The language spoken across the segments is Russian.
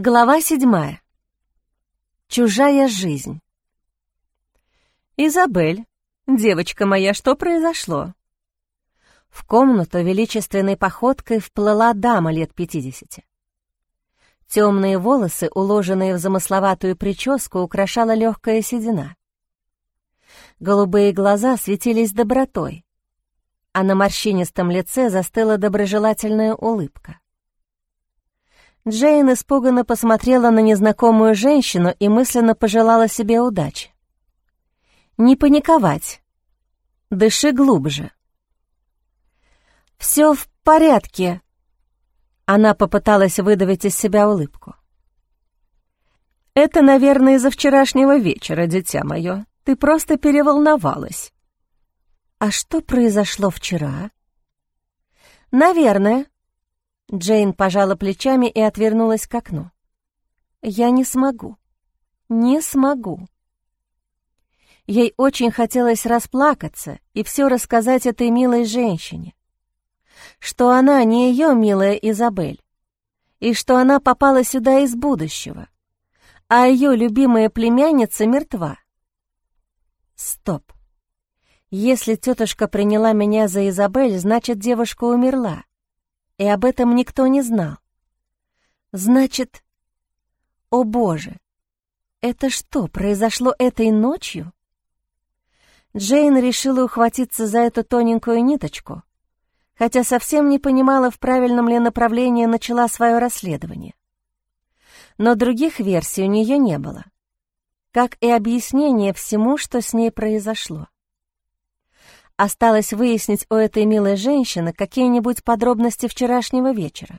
Глава седьмая. Чужая жизнь. «Изабель, девочка моя, что произошло?» В комнату величественной походкой вплыла дама лет пятидесяти. Темные волосы, уложенные в замысловатую прическу, украшала легкая седина. Голубые глаза светились добротой, а на морщинистом лице застыла доброжелательная улыбка. Джейн испуганно посмотрела на незнакомую женщину и мысленно пожелала себе удачи. «Не паниковать. Дыши глубже». «Все в порядке», — она попыталась выдавить из себя улыбку. «Это, наверное, из-за вчерашнего вечера, дитя мое. Ты просто переволновалась». «А что произошло вчера?» «Наверное», Джейн пожала плечами и отвернулась к окну. «Я не смогу. Не смогу». Ей очень хотелось расплакаться и все рассказать этой милой женщине, что она не ее милая Изабель, и что она попала сюда из будущего, а ее любимая племянница мертва. Стоп. Если тетушка приняла меня за Изабель, значит, девушка умерла и об этом никто не знал. Значит, о боже, это что, произошло этой ночью? Джейн решила ухватиться за эту тоненькую ниточку, хотя совсем не понимала, в правильном ли направлении начала свое расследование. Но других версий у нее не было, как и объяснение всему, что с ней произошло. Осталось выяснить у этой милой женщины какие-нибудь подробности вчерашнего вечера.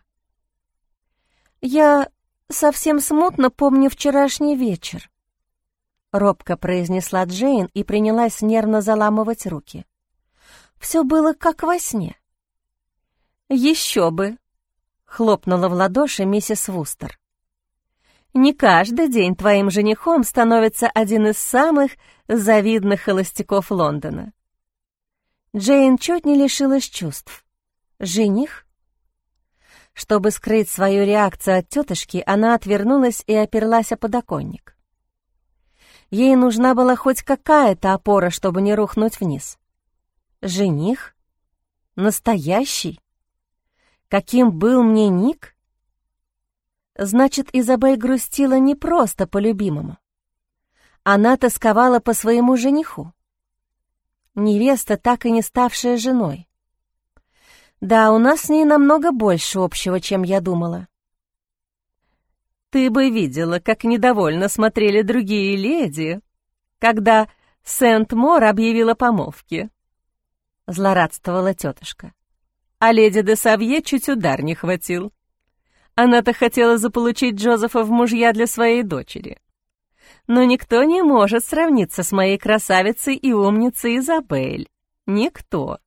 «Я совсем смутно помню вчерашний вечер», — робко произнесла Джейн и принялась нервно заламывать руки. «Все было как во сне». «Еще бы!» — хлопнула в ладоши миссис Вустер. «Не каждый день твоим женихом становится один из самых завидных холостяков Лондона. Джейн чуть не лишилась чувств. «Жених?» Чтобы скрыть свою реакцию от тетушки, она отвернулась и оперлась о подоконник. Ей нужна была хоть какая-то опора, чтобы не рухнуть вниз. «Жених? Настоящий? Каким был мне Ник?» Значит, Изабель грустила не просто по любимому. Она тосковала по своему жениху невеста, так и не ставшая женой. Да, у нас с ней намного больше общего, чем я думала. Ты бы видела, как недовольно смотрели другие леди, когда Сент-Мор объявила помолвки. Злорадствовала тетушка. А леди де Савье чуть удар не хватил. Она-то хотела заполучить Джозефа в мужья для своей дочери но никто не может сравниться с моей красавицей и умницей Изабель. Никто.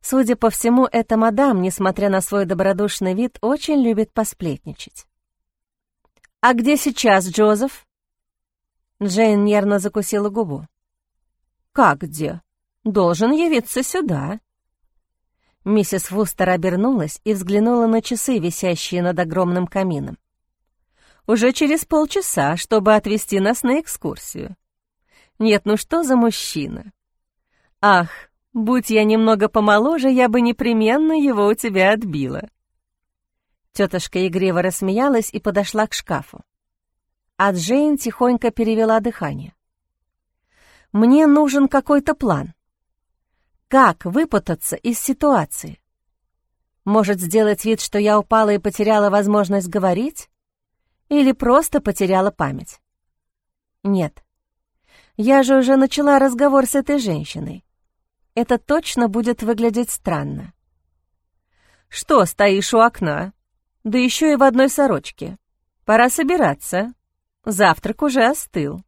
Судя по всему, эта мадам, несмотря на свой добродушный вид, очень любит посплетничать. «А где сейчас Джозеф?» Джейн нервно закусила губу. «Как где? Должен явиться сюда». Миссис Вустер обернулась и взглянула на часы, висящие над огромным камином уже через полчаса, чтобы отвезти нас на экскурсию. Нет, ну что за мужчина? Ах, будь я немного помоложе, я бы непременно его у тебя отбила. Тетушка игриво рассмеялась и подошла к шкафу. А Джейн тихонько перевела дыхание. «Мне нужен какой-то план. Как выпутаться из ситуации? Может, сделать вид, что я упала и потеряла возможность говорить? Или просто потеряла память? Нет. Я же уже начала разговор с этой женщиной. Это точно будет выглядеть странно. Что стоишь у окна? Да еще и в одной сорочке. Пора собираться. Завтрак уже остыл.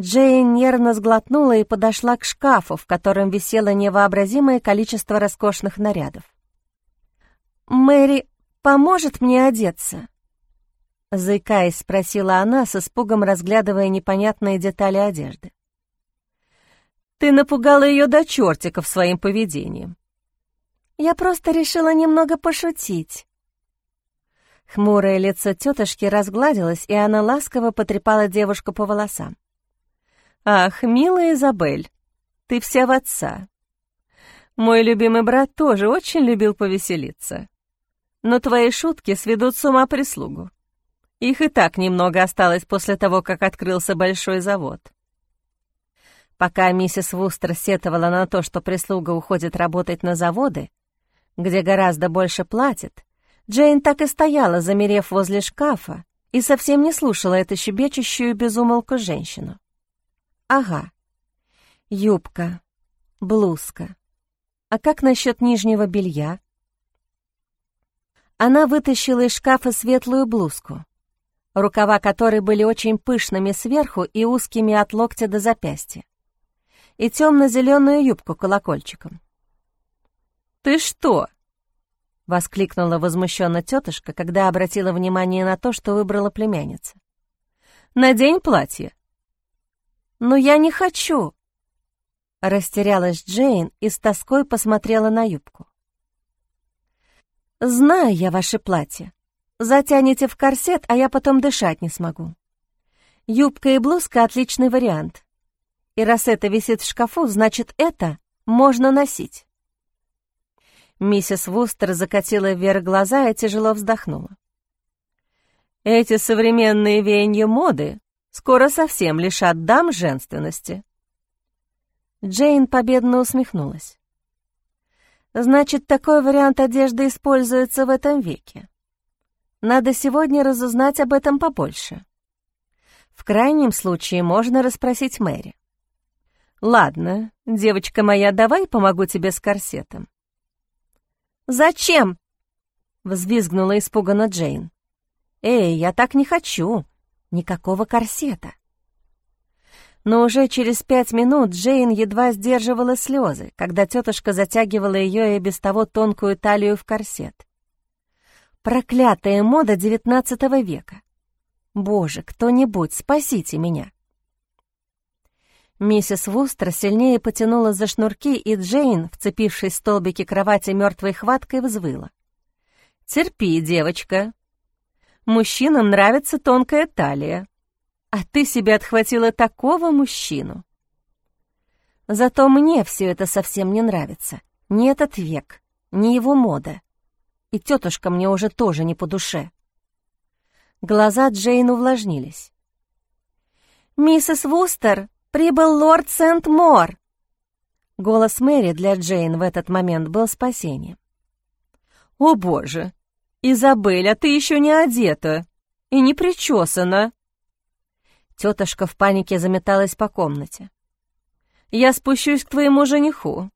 Джейн нервно сглотнула и подошла к шкафу, в котором висело невообразимое количество роскошных нарядов. «Мэри поможет мне одеться?» Заикаясь, спросила она, с испугом разглядывая непонятные детали одежды. «Ты напугала ее до чертиков своим поведением». «Я просто решила немного пошутить». Хмурое лицо тетушки разгладилось, и она ласково потрепала девушку по волосам. «Ах, милая Изабель, ты вся в отца. Мой любимый брат тоже очень любил повеселиться. Но твои шутки сведут с ума прислугу. Их и так немного осталось после того, как открылся большой завод. Пока миссис Вустер сетовала на то, что прислуга уходит работать на заводы, где гораздо больше платят, Джейн так и стояла, замерев возле шкафа, и совсем не слушала эту щебечущую безумолку женщину. Ага, юбка, блузка. А как насчет нижнего белья? Она вытащила из шкафа светлую блузку, рукава которой были очень пышными сверху и узкими от локтя до запястья и темно-зеленую юбку колокольчиком. «Ты что?» — воскликнула возмущенно тетушка, когда обратила внимание на то, что выбрала племянница. «Надень платье». «Но я не хочу!» Растерялась Джейн и с тоской посмотрела на юбку. «Знаю я ваше платье. Затянете в корсет, а я потом дышать не смогу. Юбка и блузка — отличный вариант. И раз это висит в шкафу, значит, это можно носить. Миссис Вустер закатила вверх глаза и тяжело вздохнула. Эти современные веяния моды скоро совсем лишат дам женственности. Джейн победно усмехнулась. Значит, такой вариант одежды используется в этом веке. Надо сегодня разузнать об этом побольше. В крайнем случае можно расспросить Мэри. «Ладно, девочка моя, давай помогу тебе с корсетом». «Зачем?» — взвизгнула испуганно Джейн. «Эй, я так не хочу. Никакого корсета». Но уже через пять минут Джейн едва сдерживала слезы, когда тетушка затягивала ее и без того тонкую талию в корсет. Проклятая мода девятнадцатого века. Боже, кто-нибудь, спасите меня. Миссис Вустер сильнее потянула за шнурки, и Джейн, вцепившись в столбики кровати мертвой хваткой, взвыла. «Терпи, девочка. Мужчинам нравится тонкая талия. А ты себе отхватила такого мужчину. Зато мне все это совсем не нравится. Ни этот век, ни его мода. И тетушка мне уже тоже не по душе». Глаза Джейн увлажнились. «Миссис Вустер!» прибыл лорд Сент-Мор!» Голос Мэри для Джейн в этот момент был спасением. «О, боже! Изабель, а ты еще не одета и не причесана!» Тетушка в панике заметалась по комнате. «Я спущусь к твоему жениху,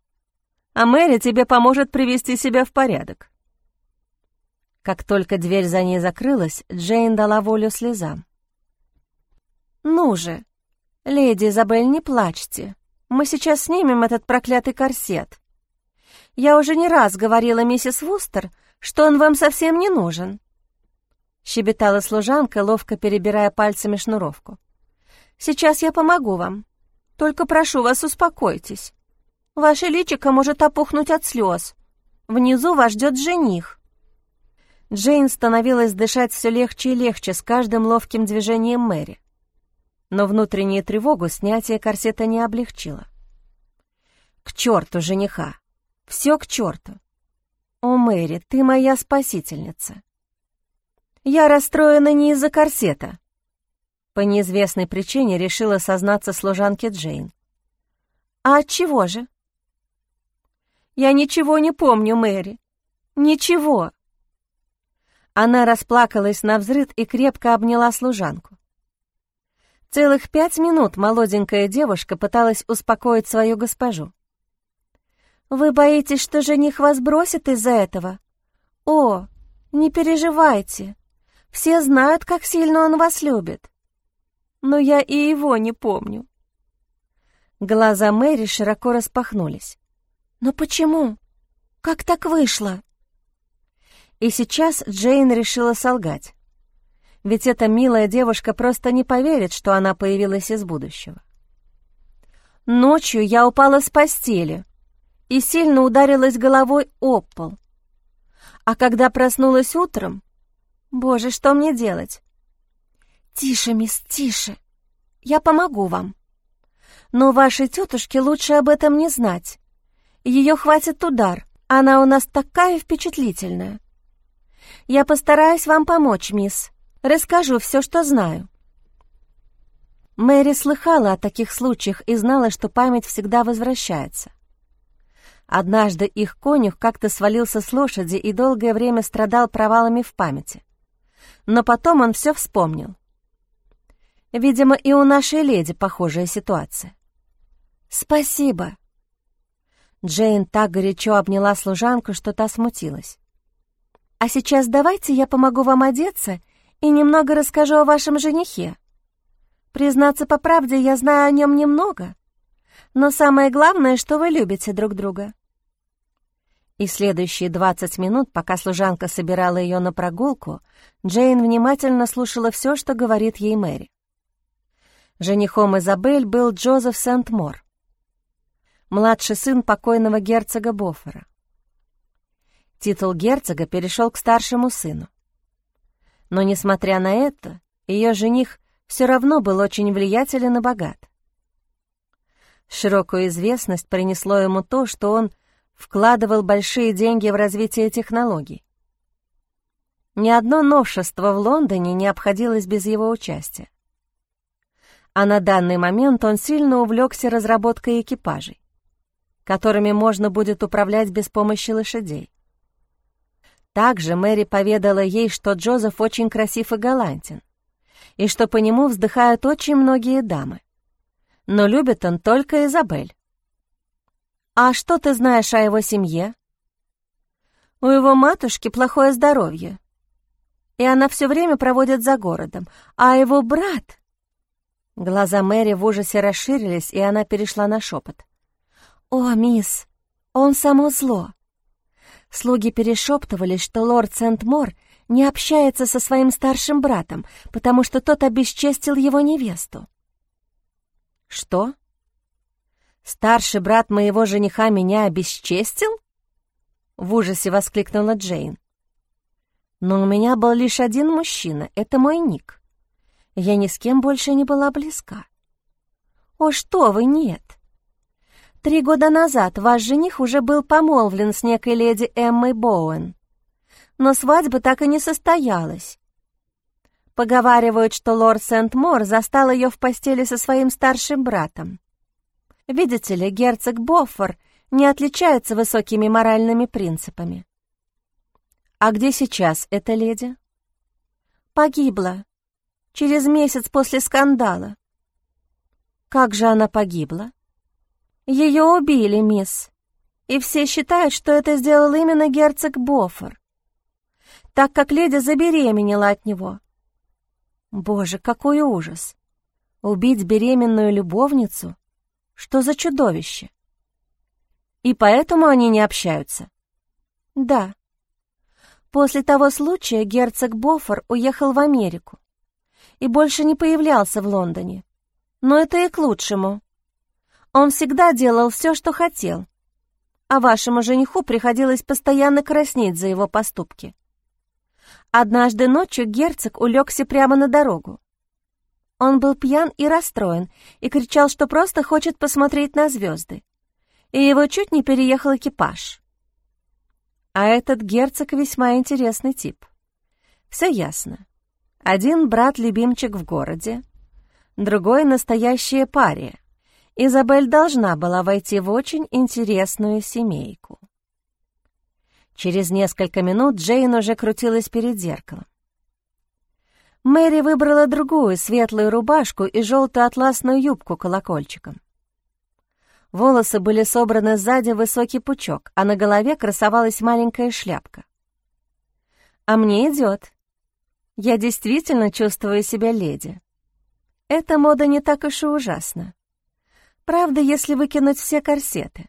а Мэри тебе поможет привести себя в порядок». Как только дверь за ней закрылась, Джейн дала волю слезам. «Ну же, «Леди Изабель, не плачьте. Мы сейчас снимем этот проклятый корсет. Я уже не раз говорила миссис Вустер, что он вам совсем не нужен». Щебетала служанка, ловко перебирая пальцами шнуровку. «Сейчас я помогу вам. Только прошу вас, успокойтесь. Ваше личико может опухнуть от слез. Внизу вас ждет жених». Джейн становилась дышать все легче и легче с каждым ловким движением Мэри но внутреннюю тревогу снятие корсета не облегчило. «К черту жениха! Все к черту! О, Мэри, ты моя спасительница!» «Я расстроена не из-за корсета», — по неизвестной причине решила сознаться служанке Джейн. «А от чего же?» «Я ничего не помню, Мэри. Ничего!» Она расплакалась на взрыд и крепко обняла служанку. Целых пять минут молоденькая девушка пыталась успокоить свою госпожу. «Вы боитесь, что жених вас бросит из-за этого? О, не переживайте. Все знают, как сильно он вас любит. Но я и его не помню». Глаза Мэри широко распахнулись. «Но почему? Как так вышло?» И сейчас Джейн решила солгать ведь эта милая девушка просто не поверит, что она появилась из будущего. Ночью я упала с постели и сильно ударилась головой об пол. А когда проснулась утром, Боже, что мне делать? Тише, мисс, тише. Я помогу вам. Но вашей тетушке лучше об этом не знать. Ее хватит удар. Она у нас такая впечатлительная. Я постараюсь вам помочь, мисс. Расскажу все, что знаю. Мэри слыхала о таких случаях и знала, что память всегда возвращается. Однажды их конюх как-то свалился с лошади и долгое время страдал провалами в памяти. Но потом он все вспомнил. Видимо, и у нашей леди похожая ситуация. «Спасибо», Джейн так горячо обняла служанку, что та смутилась. «А сейчас давайте я помогу вам одеться и немного расскажу о вашем женихе. Признаться по правде, я знаю о нем немного, но самое главное, что вы любите друг друга». И следующие двадцать минут, пока служанка собирала ее на прогулку, Джейн внимательно слушала все, что говорит ей Мэри. Женихом Изабель был Джозеф Сент-Мор младший сын покойного герцога Бофора. Титул герцога перешел к старшему сыну. Но, несмотря на это, ее жених все равно был очень влиятелен и богат. Широкую известность принесло ему то, что он вкладывал большие деньги в развитие технологий. Ни одно новшество в Лондоне не обходилось без его участия. А на данный момент он сильно увлекся разработкой экипажей которыми можно будет управлять без помощи лошадей. Также Мэри поведала ей, что Джозеф очень красив и галантен, и что по нему вздыхают очень многие дамы. Но любит он только Изабель. «А что ты знаешь о его семье?» «У его матушки плохое здоровье, и она все время проводит за городом, а его брат...» Глаза Мэри в ужасе расширились, и она перешла на шепот. «О, мисс, он само зло!» Слуги перешептывались, что лорд Сент-Мор не общается со своим старшим братом, потому что тот обесчестил его невесту. «Что? Старший брат моего жениха меня обесчестил?» В ужасе воскликнула Джейн. «Но у меня был лишь один мужчина, это мой Ник. Я ни с кем больше не была близка». «О, что вы, нет!» Три года назад ваш жених уже был помолвлен с некой леди Эммой Боуэн, но свадьба так и не состоялась. Поговаривают, что лорд Сент-Мор застал ее в постели со своим старшим братом. Видите ли, герцог Боффор не отличается высокими моральными принципами. А где сейчас эта леди? Погибла. Через месяц после скандала. Как же она погибла? Ее убили, мисс, и все считают, что это сделал именно герцог Бофор, так как леди забеременела от него. Боже, какой ужас! Убить беременную любовницу? Что за чудовище? И поэтому они не общаются? Да. После того случая герцог Бофор уехал в Америку и больше не появлялся в Лондоне. Но это и к лучшему. Он всегда делал все, что хотел, а вашему жениху приходилось постоянно краснеть за его поступки. Однажды ночью герцог улегся прямо на дорогу. Он был пьян и расстроен и кричал, что просто хочет посмотреть на звезды, и его чуть не переехал экипаж. А этот герцог весьма интересный тип. Все ясно. Один брат-любимчик в городе, другой — настоящая пария. Изабель должна была войти в очень интересную семейку. Через несколько минут Джейн уже крутилась перед зеркалом. Мэри выбрала другую светлую рубашку и желтую атласную юбку колокольчиком. Волосы были собраны сзади в высокий пучок, а на голове красовалась маленькая шляпка. «А мне идет. Я действительно чувствую себя леди. Эта мода не так уж и ужасна. Правда, если выкинуть все корсеты.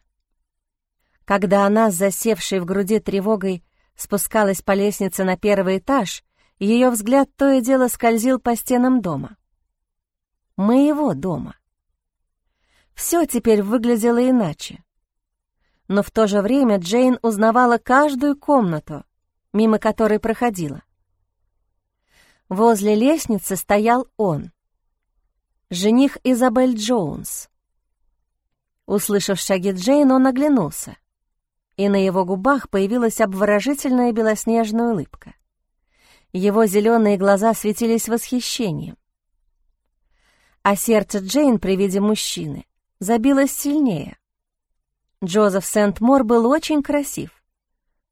Когда она, засевшей в груди тревогой, спускалась по лестнице на первый этаж, ее взгляд то и дело скользил по стенам дома. Моего дома. Все теперь выглядело иначе. Но в то же время Джейн узнавала каждую комнату, мимо которой проходила. Возле лестницы стоял он, жених Изабель Джонс. Услышав шаги Джейн, он оглянулся, и на его губах появилась обворожительная белоснежная улыбка. Его зеленые глаза светились восхищением. А сердце Джейн при виде мужчины забилось сильнее. Джозеф Сент-Мор был очень красив.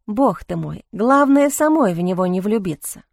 Бог ты мой, главное самой в него не влюбиться.